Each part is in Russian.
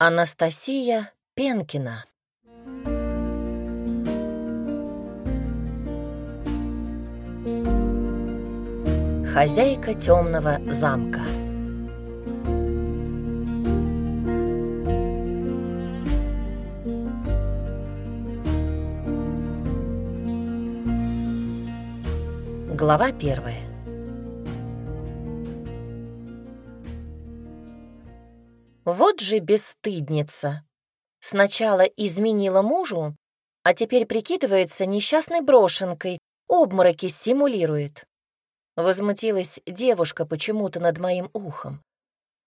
Анастасия Пенкина. Хозяйка темного замка. Глава первая Вот же бесстыдница. Сначала изменила мужу, а теперь прикидывается несчастной брошенкой, обмороки симулирует. Возмутилась девушка почему-то над моим ухом.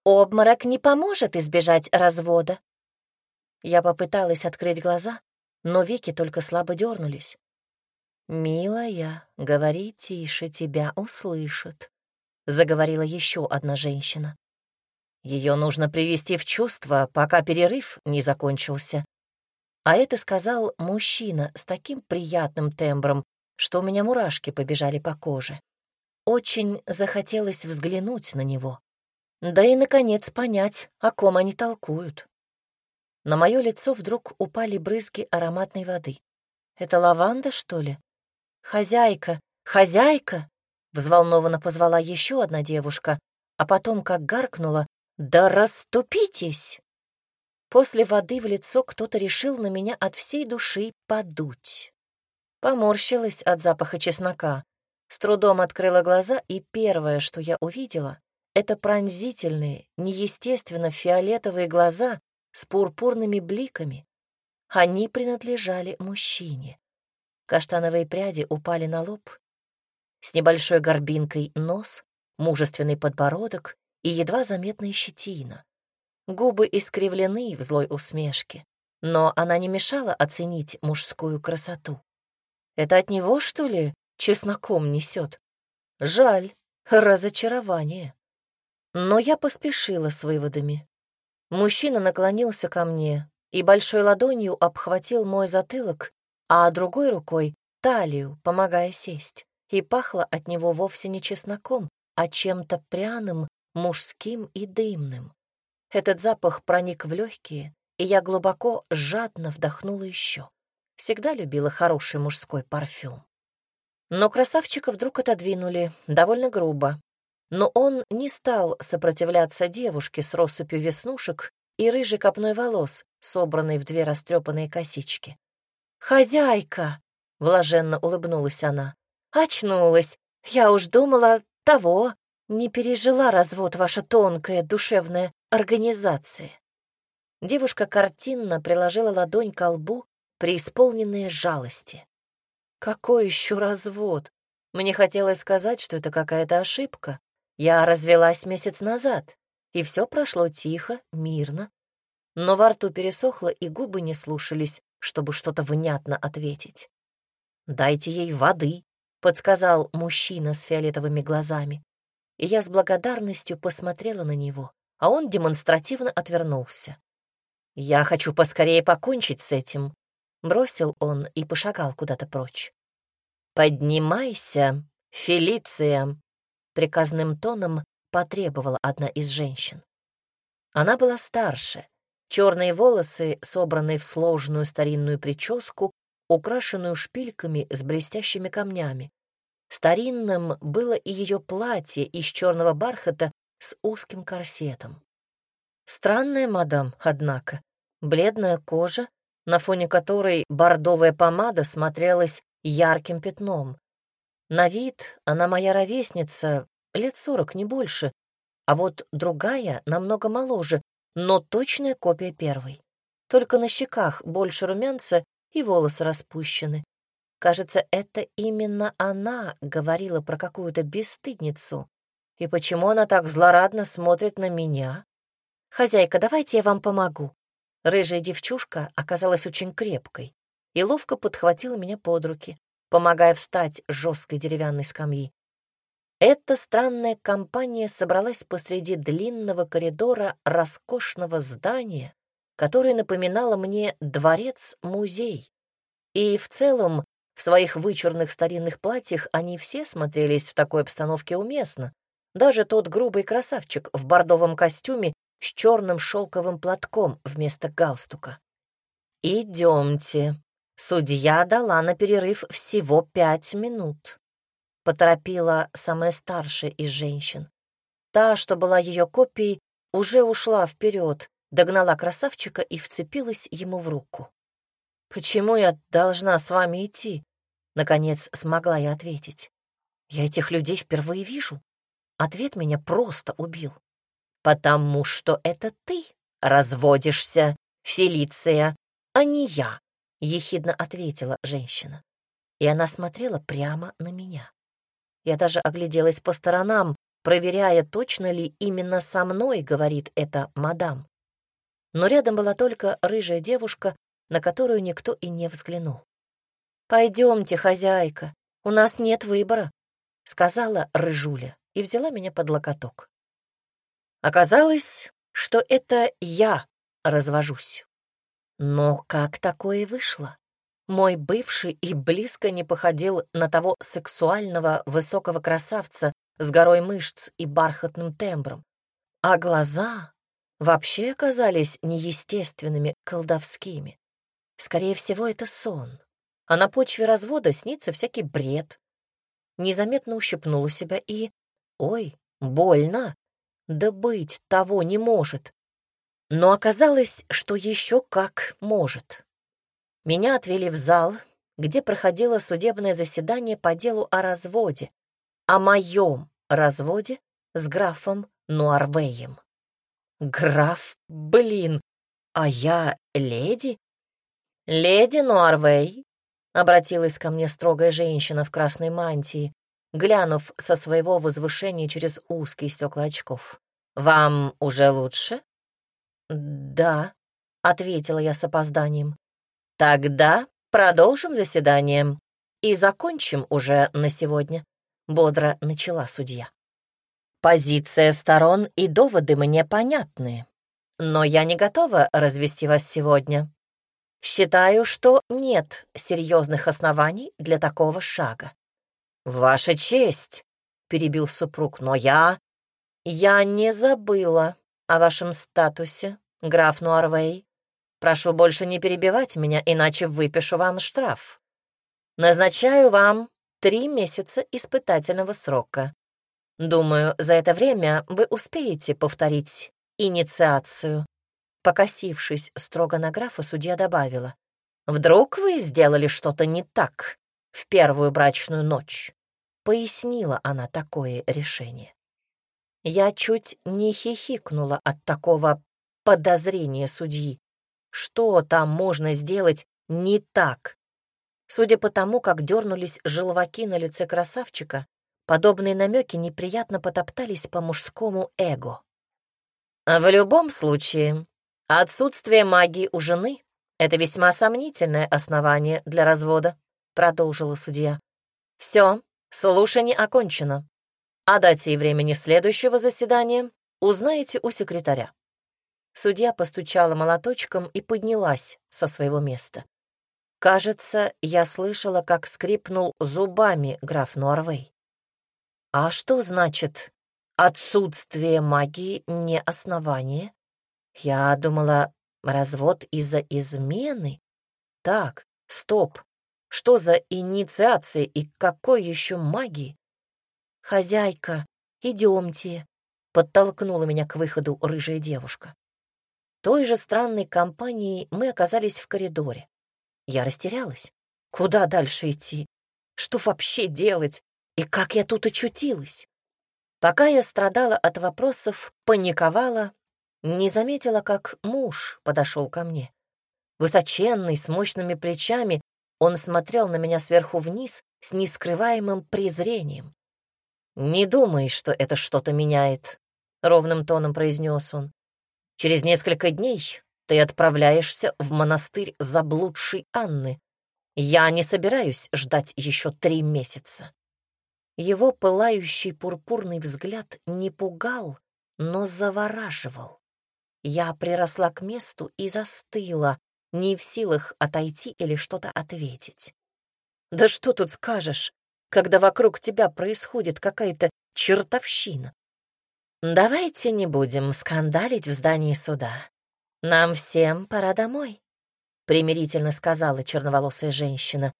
Обморок не поможет избежать развода. Я попыталась открыть глаза, но веки только слабо дернулись. «Милая, говори тише, тебя услышат», — заговорила еще одна женщина. Ее нужно привести в чувство, пока перерыв не закончился. А это сказал мужчина с таким приятным тембром, что у меня мурашки побежали по коже. Очень захотелось взглянуть на него. Да и, наконец, понять, о ком они толкуют. На мое лицо вдруг упали брызги ароматной воды. Это лаванда, что ли? «Хозяйка! Хозяйка!» — взволнованно позвала еще одна девушка, а потом, как гаркнула, «Да расступитесь!» После воды в лицо кто-то решил на меня от всей души подуть. Поморщилась от запаха чеснока, с трудом открыла глаза, и первое, что я увидела, это пронзительные, неестественно фиолетовые глаза с пурпурными бликами. Они принадлежали мужчине. Каштановые пряди упали на лоб, с небольшой горбинкой нос, мужественный подбородок и едва заметная щетина. Губы искривлены в злой усмешке, но она не мешала оценить мужскую красоту. Это от него, что ли, чесноком несет? Жаль, разочарование. Но я поспешила с выводами. Мужчина наклонился ко мне и большой ладонью обхватил мой затылок, а другой рукой — талию, помогая сесть. И пахло от него вовсе не чесноком, а чем-то пряным мужским и дымным. Этот запах проник в легкие, и я глубоко, жадно вдохнула еще. Всегда любила хороший мужской парфюм. Но красавчика вдруг отодвинули, довольно грубо. Но он не стал сопротивляться девушке с россыпью веснушек и рыжей копной волос, собранной в две растрепанные косички. «Хозяйка!» — блаженно улыбнулась она. «Очнулась. Я уж думала, того, не пережила развод ваша тонкая душевная организация. Девушка картинно приложила ладонь к лбу, преисполненная жалости. Какой еще развод? Мне хотелось сказать, что это какая-то ошибка. Я развелась месяц назад, и все прошло тихо, мирно. Но во рту пересохло, и губы не слушались, чтобы что-то внятно ответить. «Дайте ей воды», — подсказал мужчина с фиолетовыми глазами и я с благодарностью посмотрела на него, а он демонстративно отвернулся. «Я хочу поскорее покончить с этим», — бросил он и пошагал куда-то прочь. «Поднимайся, Фелиция», — приказным тоном потребовала одна из женщин. Она была старше, черные волосы, собранные в сложную старинную прическу, украшенную шпильками с блестящими камнями, Старинным было и ее платье из черного бархата с узким корсетом. Странная мадам, однако, бледная кожа, на фоне которой бордовая помада смотрелась ярким пятном. На вид она моя ровесница, лет сорок, не больше, а вот другая намного моложе, но точная копия первой. Только на щеках больше румянца и волосы распущены. Кажется, это именно она говорила про какую-то бесстыдницу. И почему она так злорадно смотрит на меня? «Хозяйка, давайте я вам помогу». Рыжая девчушка оказалась очень крепкой и ловко подхватила меня под руки, помогая встать с жесткой деревянной скамьи. Эта странная компания собралась посреди длинного коридора роскошного здания, которое напоминало мне дворец-музей. И в целом в своих вычурных старинных платьях они все смотрелись в такой обстановке уместно. Даже тот грубый красавчик в бордовом костюме с черным шелковым платком вместо галстука. «Идемте. Судья дала на перерыв всего пять минут», — поторопила самая старшая из женщин. Та, что была ее копией, уже ушла вперед, догнала красавчика и вцепилась ему в руку. «Почему я должна с вами идти?» Наконец смогла я ответить. «Я этих людей впервые вижу». Ответ меня просто убил. «Потому что это ты разводишься, Фелиция, а не я», — ехидно ответила женщина. И она смотрела прямо на меня. Я даже огляделась по сторонам, проверяя, точно ли именно со мной говорит эта мадам. Но рядом была только рыжая девушка, на которую никто и не взглянул. «Пойдемте, хозяйка, у нас нет выбора», — сказала рыжуля и взяла меня под локоток. Оказалось, что это я развожусь. Но как такое вышло? Мой бывший и близко не походил на того сексуального высокого красавца, с горой мышц и бархатным тембром, а глаза вообще оказались неестественными, колдовскими. Скорее всего, это сон, а на почве развода снится всякий бред. Незаметно ущипнула себя и... Ой, больно! Да быть того не может. Но оказалось, что еще как может. Меня отвели в зал, где проходило судебное заседание по делу о разводе, о моем разводе с графом Нуарвеем. Граф, блин, а я леди? Леди Нуарвей, обратилась ко мне строгая женщина в красной мантии, глянув со своего возвышения через узкие стекла очков. «Вам уже лучше?» «Да», — ответила я с опозданием. «Тогда продолжим заседание и закончим уже на сегодня» бодро начала судья. Позиция сторон и доводы мне понятны, но я не готова развести вас сегодня. Считаю, что нет серьезных оснований для такого шага. Ваша честь, перебил супруг, но я... Я не забыла о вашем статусе, граф Нуарвей. Прошу больше не перебивать меня, иначе выпишу вам штраф. Назначаю вам три месяца испытательного срока. Думаю, за это время вы успеете повторить инициацию. Покосившись строго на графа, судья добавила. «Вдруг вы сделали что-то не так в первую брачную ночь?» Пояснила она такое решение. Я чуть не хихикнула от такого подозрения судьи. Что там можно сделать не так Судя по тому, как дернулись желваки на лице красавчика, подобные намеки неприятно потоптались по мужскому эго. В любом случае, отсутствие магии у жены — это весьма сомнительное основание для развода, продолжила судья. Все, слушание окончено. О дате и времени следующего заседания узнаете у секретаря. Судья постучала молоточком и поднялась со своего места. Кажется, я слышала, как скрипнул зубами граф Нуарвей. А что значит отсутствие магии не основание? Я думала, развод из-за измены. Так, стоп. Что за инициация и какой еще магии? Хозяйка, идемте, подтолкнула меня к выходу рыжая девушка. Той же странной компанией мы оказались в коридоре. Я растерялась. Куда дальше идти? Что вообще делать? И как я тут очутилась? Пока я страдала от вопросов, паниковала, не заметила, как муж подошел ко мне. Высоченный, с мощными плечами, он смотрел на меня сверху вниз с нескрываемым презрением. «Не думай, что это что-то меняет», — ровным тоном произнес он. «Через несколько дней ты отправляешься в монастырь заблудшей Анны. Я не собираюсь ждать еще три месяца». Его пылающий пурпурный взгляд не пугал, но завораживал. Я приросла к месту и застыла, не в силах отойти или что-то ответить. «Да что тут скажешь, когда вокруг тебя происходит какая-то чертовщина?» давайте не будем скандалить в здании суда. Нам всем пора домой», — примирительно сказала черноволосая женщина.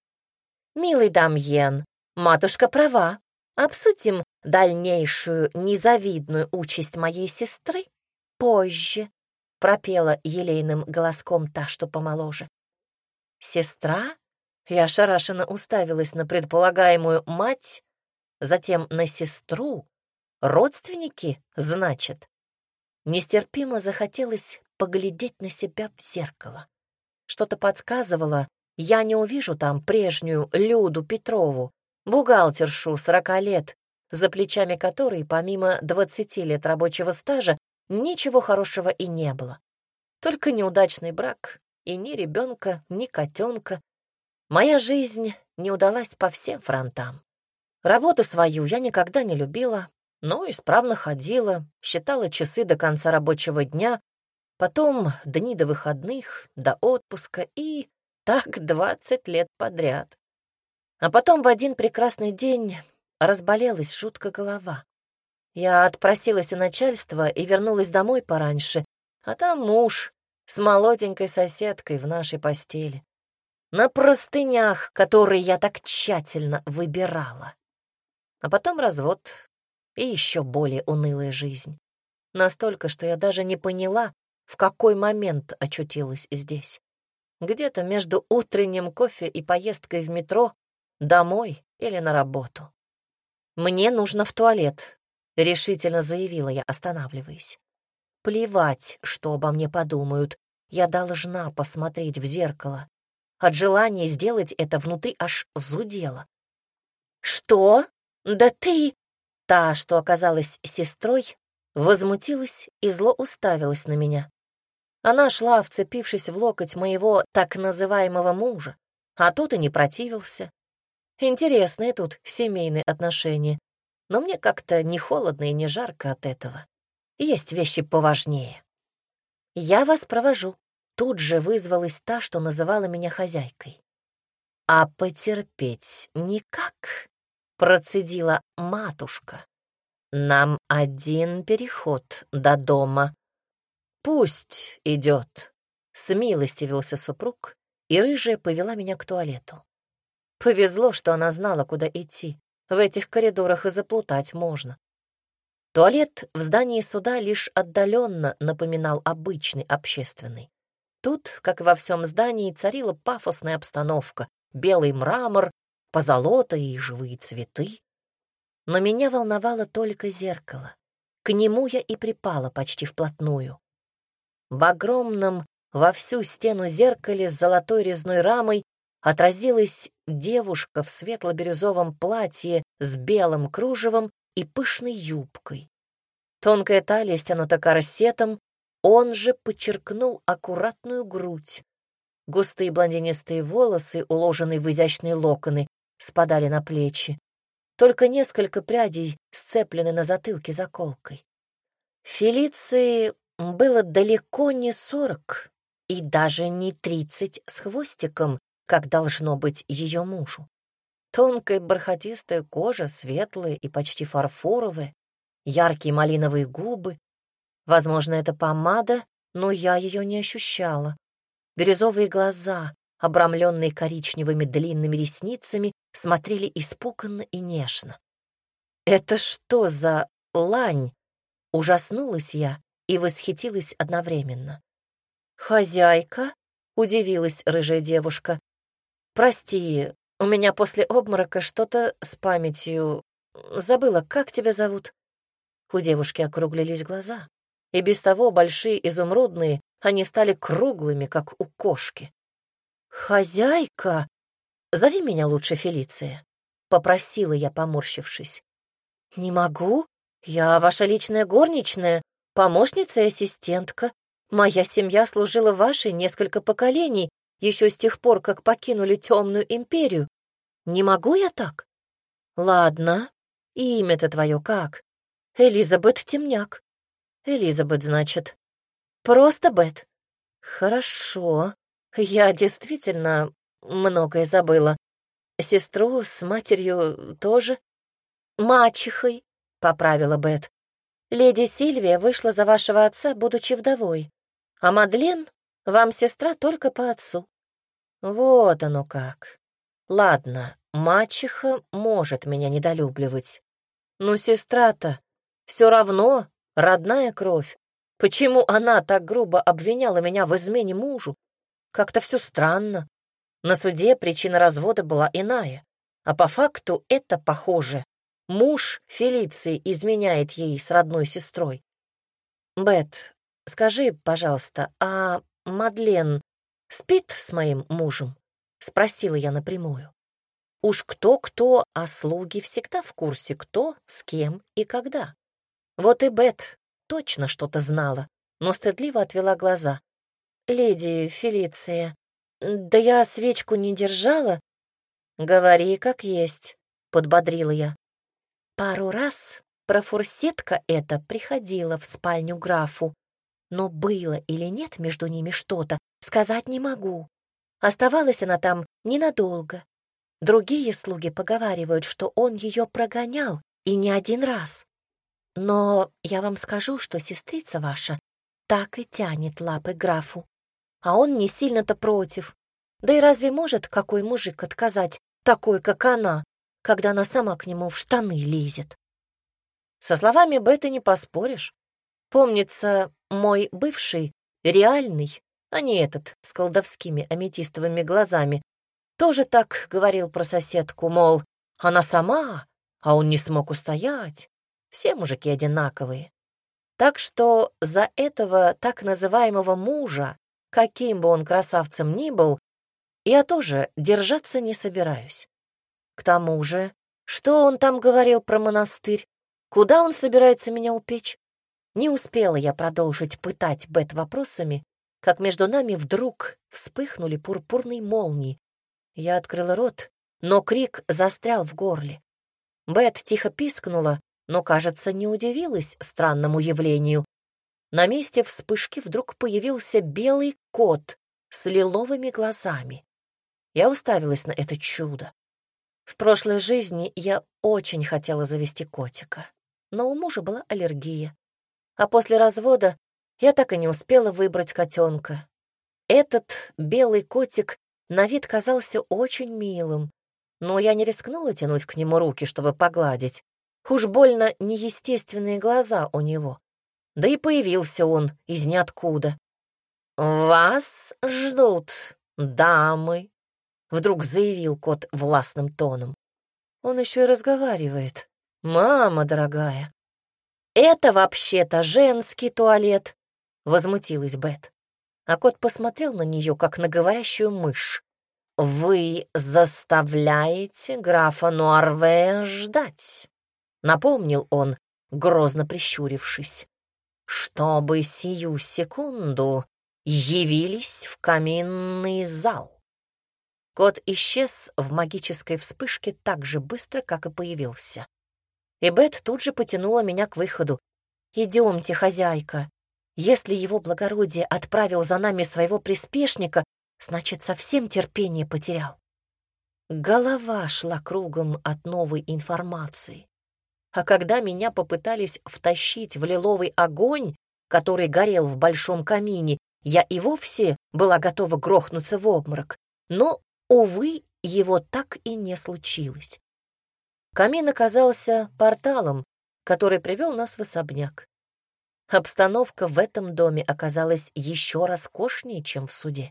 «Милый Дамьен, матушка права. Обсудим дальнейшую незавидную участь моей сестры позже», — пропела елейным голоском та, что помоложе. «Сестра?» Я ошарашенно уставилась на предполагаемую мать, затем на сестру. Родственники, значит. Нестерпимо захотелось поглядеть на себя в зеркало. Что-то подсказывало, я не увижу там прежнюю Люду Петрову, бухгалтершу сорока лет, за плечами которой, помимо двадцати лет рабочего стажа, ничего хорошего и не было. Только неудачный брак и ни ребенка, ни котенка. Моя жизнь не удалась по всем фронтам. Работу свою я никогда не любила, но исправно ходила, считала часы до конца рабочего дня, потом дни до выходных, до отпуска и так двадцать лет подряд. А потом в один прекрасный день разболелась жутко голова. Я отпросилась у начальства и вернулась домой пораньше, а там муж с молоденькой соседкой в нашей постели. На простынях, которые я так тщательно выбирала. А потом развод и еще более унылая жизнь. Настолько, что я даже не поняла, в какой момент очутилась здесь. Где-то между утренним кофе и поездкой в метро, домой или на работу. «Мне нужно в туалет», — решительно заявила я, останавливаясь. Плевать, что обо мне подумают. Я должна посмотреть в зеркало. От желания сделать это внутри аж зудело. «Что? Да ты...» Та, что оказалась сестрой, возмутилась и зло уставилась на меня. Она шла, вцепившись в локоть моего так называемого мужа, а тот и не противился. Интересные тут семейные отношения, но мне как-то не холодно и не жарко от этого. Есть вещи поважнее. Я вас провожу. Тут же вызвалась та, что называла меня хозяйкой. А потерпеть никак, процедила матушка. Нам один переход до дома. Пусть идет. Смилостивился супруг, и рыжая повела меня к туалету. Повезло, что она знала, куда идти. В этих коридорах и заплутать можно. Туалет в здании суда лишь отдаленно напоминал обычный общественный. Тут, как и во всем здании, царила пафосная обстановка, белый мрамор, позолота и живые цветы. Но меня волновало только зеркало. К нему я и припала почти вплотную. В огромном во всю стену зеркале с золотой резной рамой отразилась девушка в светло-бирюзовом платье с белым кружевом и пышной юбкой. Тонкая талия стянута корсетом, он же подчеркнул аккуратную грудь. Густые блондинистые волосы, уложенные в изящные локоны, спадали на плечи. Только несколько прядей сцеплены на затылке заколкой. Фелиции было далеко не сорок и даже не тридцать с хвостиком, как должно быть ее мужу. Тонкая бархатистая кожа, светлая и почти фарфоровая, яркие малиновые губы. Возможно, это помада, но я ее не ощущала. Бирюзовые глаза, обрамленные коричневыми длинными ресницами, смотрели испуганно и нежно. «Это что за лань?» Ужаснулась я и восхитилась одновременно. «Хозяйка?» — удивилась рыжая девушка. «Прости, у меня после обморока что-то с памятью. Забыла, как тебя зовут?» У девушки округлились глаза, и без того большие изумрудные, они стали круглыми, как у кошки. «Хозяйка! Зови меня лучше Фелиция», — попросила я, поморщившись. «Не могу. Я ваша личная горничная, помощница и ассистентка. Моя семья служила вашей несколько поколений, еще с тех пор, как покинули темную империю. Не могу я так? Ладно, имя-то твое как? Элизабет Темняк. Элизабет, значит. Просто Бет. Хорошо. Я действительно многое забыла. Сестру с матерью тоже. Мачехой, поправила Бет. Леди Сильвия вышла за вашего отца, будучи вдовой, а Мадлен вам сестра только по отцу. Вот оно как. Ладно, мачеха может меня недолюбливать. Но сестра-то все равно родная кровь. Почему она так грубо обвиняла меня в измене мужу? Как-то все странно. На суде причина развода была иная. А по факту это похоже. Муж Фелиции изменяет ей с родной сестрой. Бет, скажи, пожалуйста, а Мадлен спит с моим мужем? Спросила я напрямую. Уж кто-кто, а слуги всегда в курсе, кто, с кем и когда. Вот и Бет точно что-то знала, но стыдливо отвела глаза. «Леди Фелиция, да я свечку не держала, «Говори, как есть», — подбодрила я. Пару раз профурсетка эта приходила в спальню графу, но было или нет между ними что-то, сказать не могу. Оставалась она там ненадолго. Другие слуги поговаривают, что он ее прогонял, и не один раз. Но я вам скажу, что сестрица ваша так и тянет лапы графу. А он не сильно-то против. Да и разве может какой мужик отказать, такой, как она, когда она сама к нему в штаны лезет? Со словами Беты не поспоришь. Помнится, мой бывший, реальный, а не этот с колдовскими аметистовыми глазами, тоже так говорил про соседку, мол, она сама, а он не смог устоять. Все мужики одинаковые. Так что за этого так называемого мужа, каким бы он красавцем ни был, я тоже держаться не собираюсь. К тому же, что он там говорил про монастырь? Куда он собирается меня упечь? Не успела я продолжить пытать Бет вопросами, как между нами вдруг вспыхнули пурпурные молнии. Я открыла рот, но крик застрял в горле. Бет тихо пискнула, но, кажется, не удивилась странному явлению. На месте вспышки вдруг появился белый кот с лиловыми глазами. Я уставилась на это чудо. В прошлой жизни я очень хотела завести котика, но у мужа была аллергия. А после развода я так и не успела выбрать котенка. Этот белый котик на вид казался очень милым, но я не рискнула тянуть к нему руки, чтобы погладить. Уж больно неестественные глаза у него. Да и появился он из ниоткуда. «Вас ждут, дамы», Вдруг заявил кот властным тоном. Он еще и разговаривает. «Мама дорогая!» «Это вообще-то женский туалет!» — возмутилась Бет. А кот посмотрел на нее, как на говорящую мышь. «Вы заставляете графа Нуарве ждать», — напомнил он, грозно прищурившись, «чтобы сию секунду явились в каминный зал». Кот исчез в магической вспышке так же быстро, как и появился. И Бет тут же потянула меня к выходу. «Идемте, хозяйка. Если его благородие отправил за нами своего приспешника, значит, совсем терпение потерял». Голова шла кругом от новой информации. А когда меня попытались втащить в лиловый огонь, который горел в большом камине, я и вовсе была готова грохнуться в обморок. Но Увы, его так и не случилось. Камин оказался порталом, который привел нас в особняк. Обстановка в этом доме оказалась еще роскошнее, чем в суде.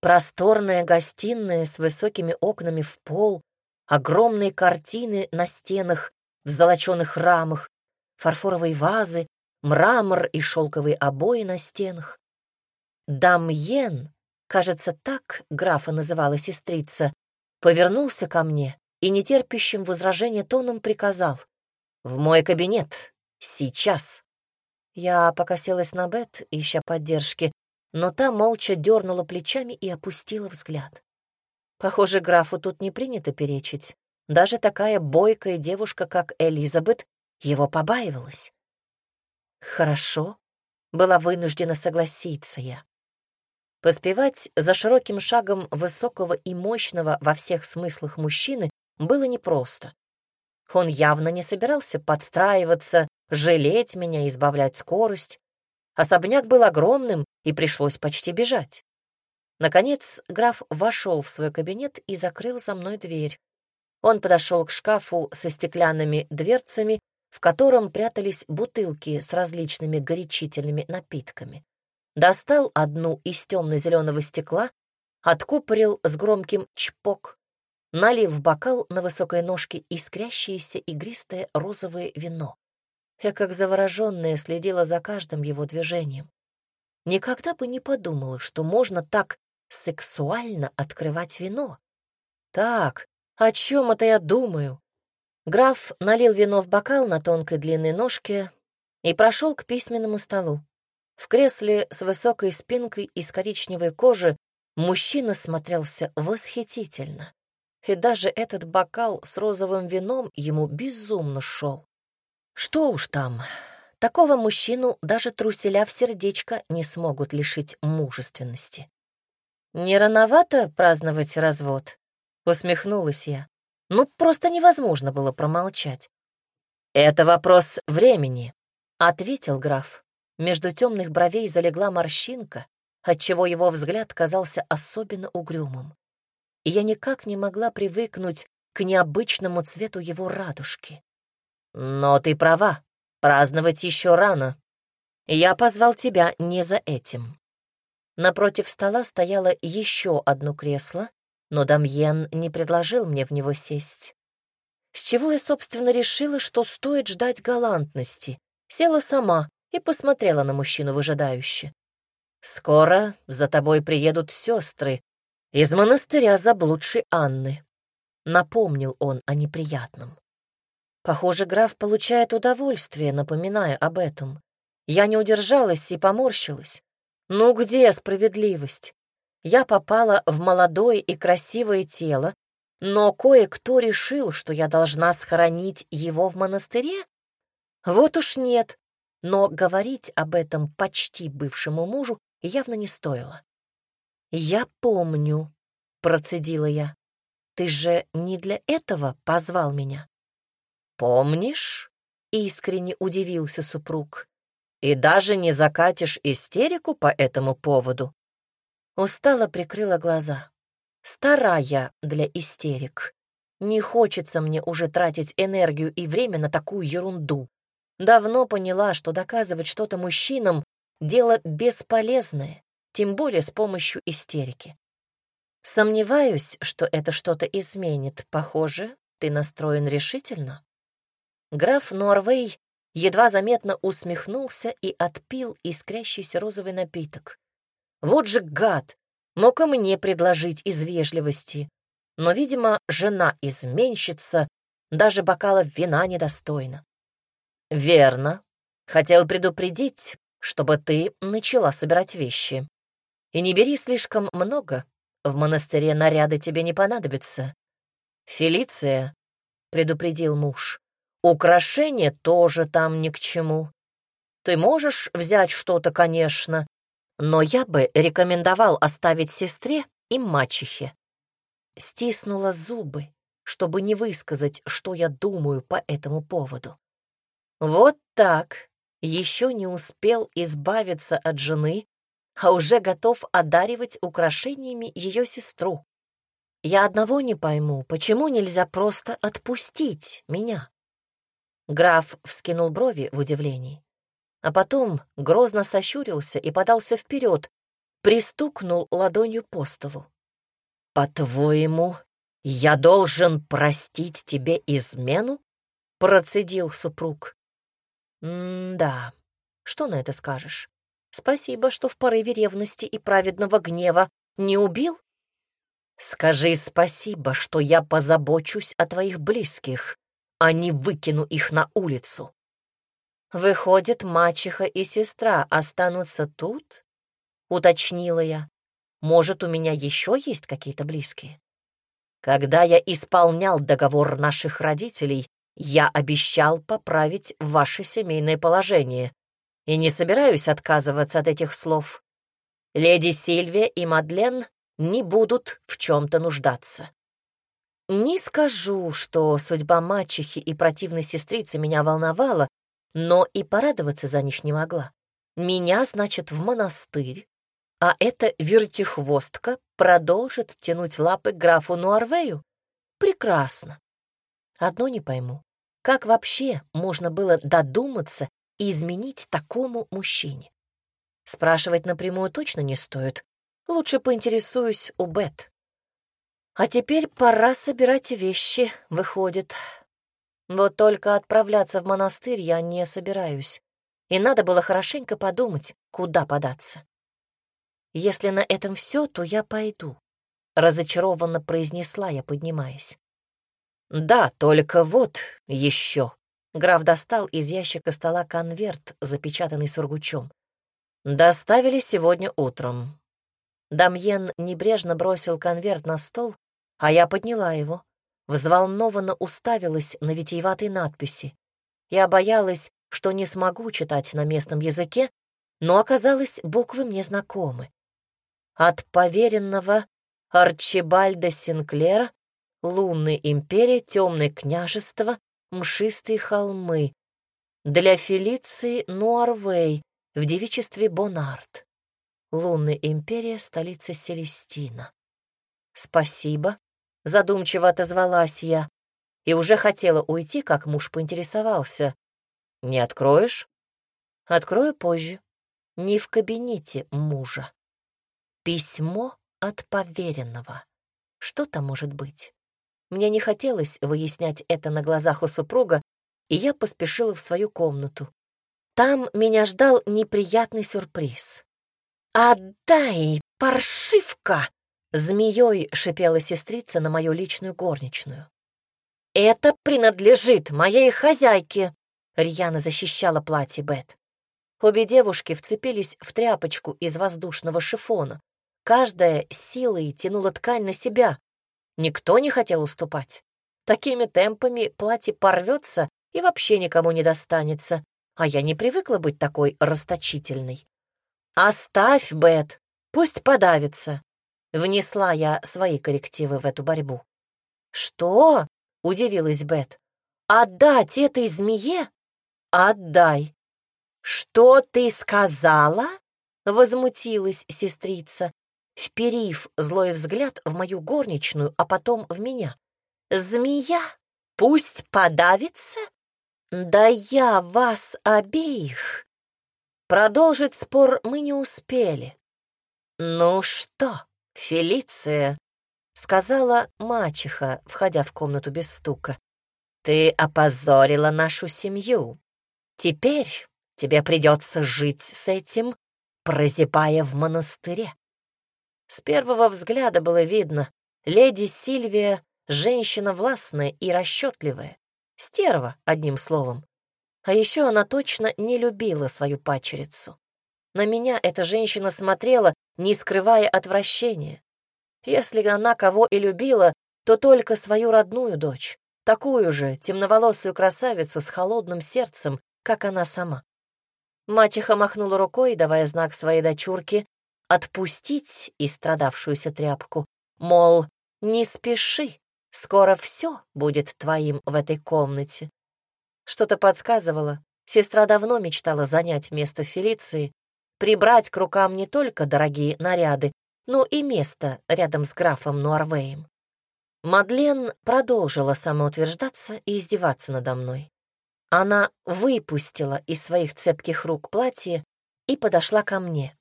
Просторная гостиная с высокими окнами в пол, огромные картины на стенах в золоченых рамах, фарфоровые вазы, мрамор и шелковые обои на стенах. Дамьен кажется, так графа называла сестрица, повернулся ко мне и нетерпящим возражения тоном приказал «В мой кабинет! Сейчас!» Я покосилась на Бет, ища поддержки, но та молча дернула плечами и опустила взгляд. Похоже, графу тут не принято перечить. Даже такая бойкая девушка, как Элизабет, его побаивалась. «Хорошо», — была вынуждена согласиться я. Поспевать за широким шагом высокого и мощного во всех смыслах мужчины было непросто. Он явно не собирался подстраиваться жалеть меня, избавлять скорость. Особняк был огромным, и пришлось почти бежать. Наконец граф вошел в свой кабинет и закрыл за мной дверь. Он подошел к шкафу со стеклянными дверцами, в котором прятались бутылки с различными горячительными напитками. Достал одну из темно-зеленого стекла, откупорил с громким чпок, налил в бокал на высокой ножке искрящееся игристое розовое вино. Я, как завороженная, следила за каждым его движением. Никогда бы не подумала, что можно так сексуально открывать вино. Так, о чем это я думаю? Граф налил вино в бокал на тонкой длинной ножке и прошел к письменному столу. В кресле с высокой спинкой из коричневой кожи мужчина смотрелся восхитительно. И даже этот бокал с розовым вином ему безумно шел. Что уж там, такого мужчину даже труселя в сердечко не смогут лишить мужественности. «Не рановато праздновать развод?» — усмехнулась я. Ну, просто невозможно было промолчать. «Это вопрос времени», — ответил граф. Между темных бровей залегла морщинка, отчего его взгляд казался особенно угрюмым. И я никак не могла привыкнуть к необычному цвету его радужки. Но ты права, праздновать еще рано. Я позвал тебя не за этим. Напротив стола стояло еще одно кресло, но Дамьен не предложил мне в него сесть. С чего я, собственно, решила, что стоит ждать галантности? Села сама и посмотрела на мужчину выжидающе. «Скоро за тобой приедут сестры из монастыря заблудшей Анны», — напомнил он о неприятном. Похоже, граф получает удовольствие, напоминая об этом. Я не удержалась и поморщилась. Ну где справедливость? Я попала в молодое и красивое тело, но кое-кто решил, что я должна схоронить его в монастыре? Вот уж нет, но говорить об этом почти бывшему мужу явно не стоило. «Я помню», — процедила я. «Ты же не для этого позвал меня?» «Помнишь?» — искренне удивился супруг. «И даже не закатишь истерику по этому поводу?» Устало прикрыла глаза. Старая для истерик. Не хочется мне уже тратить энергию и время на такую ерунду. Давно поняла, что доказывать что-то мужчинам — дело бесполезное, тем более с помощью истерики. Сомневаюсь, что это что-то изменит. Похоже, ты настроен решительно. Граф Норвей едва заметно усмехнулся и отпил искрящийся розовый напиток. Вот же гад! Мог и мне предложить из вежливости. Но, видимо, жена-изменщица даже бокала вина недостойна. Верно. Хотел предупредить, чтобы ты начала собирать вещи. И не бери слишком много. В монастыре наряды тебе не понадобятся. Фелиция, — предупредил муж, Украшения тоже там ни к чему. Ты можешь взять что-то, конечно, но я бы рекомендовал оставить сестре и мачехе. Стиснула зубы, чтобы не высказать, что я думаю по этому поводу. Вот так. Еще не успел избавиться от жены, а уже готов одаривать украшениями ее сестру. Я одного не пойму, почему нельзя просто отпустить меня? Граф вскинул брови в удивлении, а потом грозно сощурился и подался вперед, пристукнул ладонью по столу. «По-твоему, я должен простить тебе измену?» — процедил супруг. «М-да, что на это скажешь? Спасибо, что в порыве ревности и праведного гнева не убил? Скажи спасибо, что я позабочусь о твоих близких, а не выкину их на улицу. Выходит, мачеха и сестра останутся тут? Уточнила я. Может, у меня еще есть какие-то близкие? Когда я исполнял договор наших родителей, я обещал поправить ваше семейное положение и не собираюсь отказываться от этих слов. Леди Сильвия и Мадлен не будут в чем-то нуждаться. Не скажу, что судьба мачехи и противной сестрицы меня волновала, но и порадоваться за них не могла. Меня, значит, в монастырь, а эта вертихвостка продолжит тянуть лапы графу Нуарвею? Прекрасно. Одно не пойму. Как вообще можно было додуматься и изменить такому мужчине? Спрашивать напрямую точно не стоит. Лучше поинтересуюсь у Бет. А теперь пора собирать вещи, выходит. Вот только отправляться в монастырь я не собираюсь. И надо было хорошенько подумать, куда податься. Если на этом все, то я пойду, — разочарованно произнесла я, поднимаясь. «Да, только вот еще». Граф достал из ящика стола конверт, запечатанный сургучом. «Доставили сегодня утром». Дамьен небрежно бросил конверт на стол, а я подняла его. Взволнованно уставилась на витиеватые надписи. Я боялась, что не смогу читать на местном языке, но оказалось, буквы мне знакомы. От поверенного Арчибальда Синклера Лунная империя, темное княжество, мшистые холмы. Для Фелиции Нуарвей в девичестве Бонарт. Лунная империя, столица Селестина. Спасибо, задумчиво отозвалась я и уже хотела уйти, как муж поинтересовался. Не откроешь? Открою позже. Не в кабинете мужа. Письмо от поверенного. Что там может быть? Мне не хотелось выяснять это на глазах у супруга, и я поспешила в свою комнату. Там меня ждал неприятный сюрприз. «Отдай, паршивка!» — змеей шипела сестрица на мою личную горничную. «Это принадлежит моей хозяйке!» — рьяно защищала платье Бет. Обе девушки вцепились в тряпочку из воздушного шифона. Каждая силой тянула ткань на себя, Никто не хотел уступать. Такими темпами платье порвется и вообще никому не достанется, а я не привыкла быть такой расточительной. «Оставь, Бет, пусть подавится», — внесла я свои коррективы в эту борьбу. «Что?» — удивилась Бет. «Отдать этой змее? Отдай!» «Что ты сказала?» — возмутилась сестрица вперив злой взгляд в мою горничную, а потом в меня. «Змея? Пусть подавится? Да я вас обеих!» Продолжить спор мы не успели. «Ну что, Фелиция?» — сказала мачеха, входя в комнату без стука. «Ты опозорила нашу семью. Теперь тебе придется жить с этим, прозябая в монастыре. С первого взгляда было видно, леди Сильвия — женщина властная и расчетливая, стерва, одним словом. А еще она точно не любила свою пачерицу. На меня эта женщина смотрела, не скрывая отвращения. Если она кого и любила, то только свою родную дочь, такую же темноволосую красавицу с холодным сердцем, как она сама. Мачеха махнула рукой, давая знак своей дочурке отпустить истрадавшуюся тряпку, мол, не спеши, скоро все будет твоим в этой комнате. Что-то подсказывало, сестра давно мечтала занять место Фелиции, прибрать к рукам не только дорогие наряды, но и место рядом с графом Нуарвеем. Мадлен продолжила самоутверждаться и издеваться надо мной. Она выпустила из своих цепких рук платье и подошла ко мне.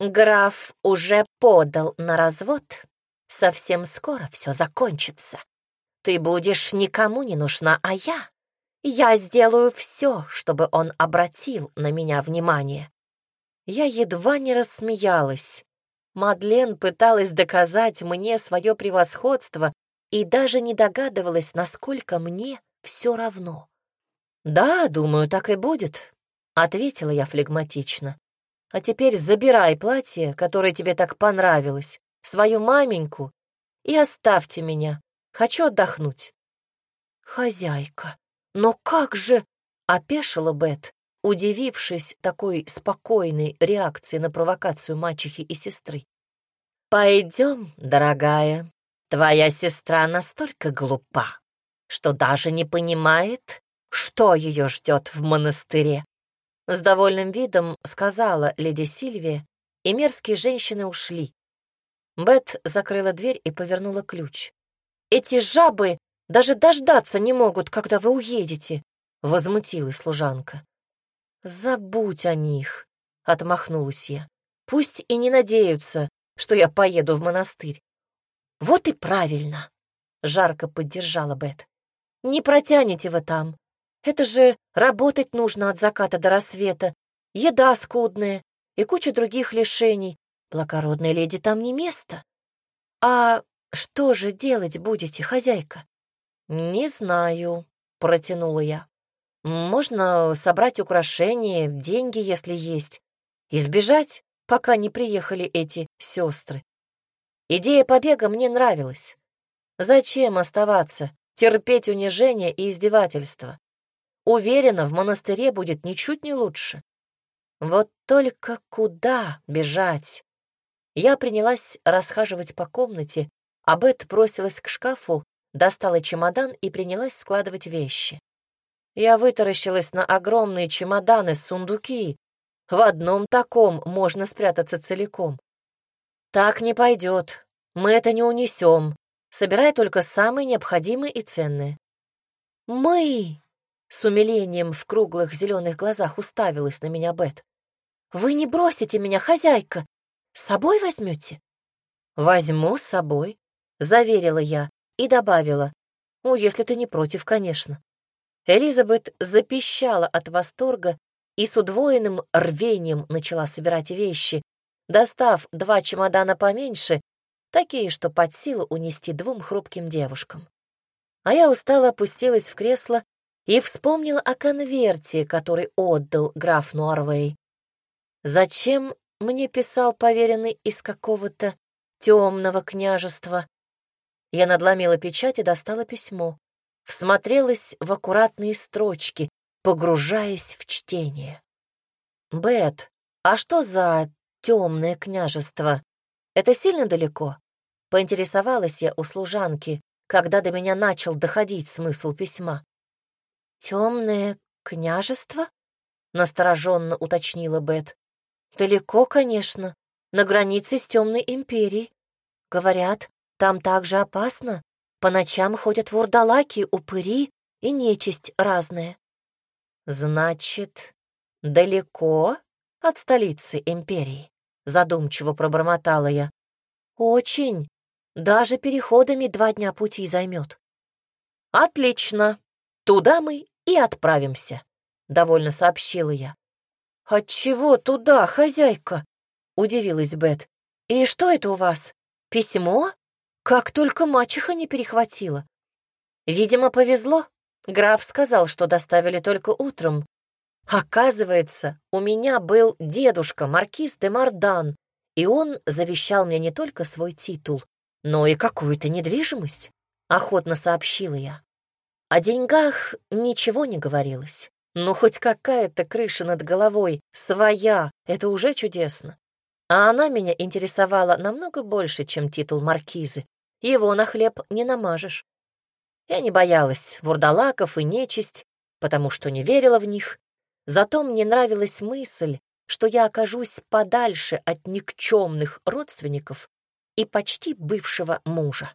Граф уже подал на развод. Совсем скоро все закончится. Ты будешь никому не нужна, а я... Я сделаю все, чтобы он обратил на меня внимание. Я едва не рассмеялась. Мадлен пыталась доказать мне свое превосходство и даже не догадывалась, насколько мне все равно. «Да, думаю, так и будет», — ответила я флегматично. А теперь забирай платье, которое тебе так понравилось, свою маменьку, и оставьте меня. Хочу отдохнуть». «Хозяйка, но как же...» — опешила Бет, удивившись такой спокойной реакции на провокацию мачехи и сестры. «Пойдем, дорогая, твоя сестра настолько глупа, что даже не понимает, что ее ждет в монастыре. С довольным видом сказала леди Сильвия, и мерзкие женщины ушли. Бет закрыла дверь и повернула ключ. «Эти жабы даже дождаться не могут, когда вы уедете», — возмутилась служанка. «Забудь о них», — отмахнулась я. «Пусть и не надеются, что я поеду в монастырь». «Вот и правильно», — жарко поддержала Бет. «Не протянете вы там. Это же работать нужно от заката до рассвета, еда скудная и куча других лишений. Благородной леди там не место. А что же делать будете, хозяйка? Не знаю, протянула я. Можно собрать украшения, деньги, если есть, и сбежать, пока не приехали эти сестры. Идея побега мне нравилась. Зачем оставаться, терпеть унижение и издевательства? Уверена, в монастыре будет ничуть не лучше. Вот только куда бежать? Я принялась расхаживать по комнате, а Бет бросилась к шкафу, достала чемодан и принялась складывать вещи. Я вытаращилась на огромные чемоданы-сундуки. В одном таком можно спрятаться целиком. Так не пойдет. Мы это не унесем. Собирай только самые необходимые и ценные. Мы! С умилением в круглых зеленых глазах уставилась на меня Бет. «Вы не бросите меня, хозяйка! С собой возьмете?» «Возьму с собой», — заверила я и добавила. «Ну, если ты не против, конечно». Элизабет запищала от восторга и с удвоенным рвением начала собирать вещи, достав два чемодана поменьше, такие, что под силу унести двум хрупким девушкам. А я устало опустилась в кресло и вспомнил о конверте, который отдал граф Нуарвей. Зачем мне писал поверенный из какого-то темного княжества? Я надломила печать и достала письмо. Всмотрелась в аккуратные строчки, погружаясь в чтение. «Бет, а что за темное княжество? Это сильно далеко?» Поинтересовалась я у служанки, когда до меня начал доходить смысл письма. «Темное княжество?» — настороженно уточнила Бет. «Далеко, конечно, на границе с темной империей. Говорят, там также опасно. По ночам ходят вурдалаки, упыри и нечисть разная». «Значит, далеко от столицы империи?» — задумчиво пробормотала я. «Очень. Даже переходами два дня пути займет». «Отлично. Туда мы и отправимся», — довольно сообщила я. «Отчего туда, хозяйка?» — удивилась Бет. «И что это у вас? Письмо? Как только мачеха не перехватила». Видимо, повезло. Граф сказал, что доставили только утром. Оказывается, у меня был дедушка, маркиз де Мардан, и он завещал мне не только свой титул, но и какую-то недвижимость, — охотно сообщила я. О деньгах ничего не говорилось. Но хоть какая-то крыша над головой, своя, это уже чудесно. А она меня интересовала намного больше, чем титул маркизы. Его на хлеб не намажешь. Я не боялась вурдалаков и нечисть, потому что не верила в них. Зато мне нравилась мысль, что я окажусь подальше от никчемных родственников и почти бывшего мужа.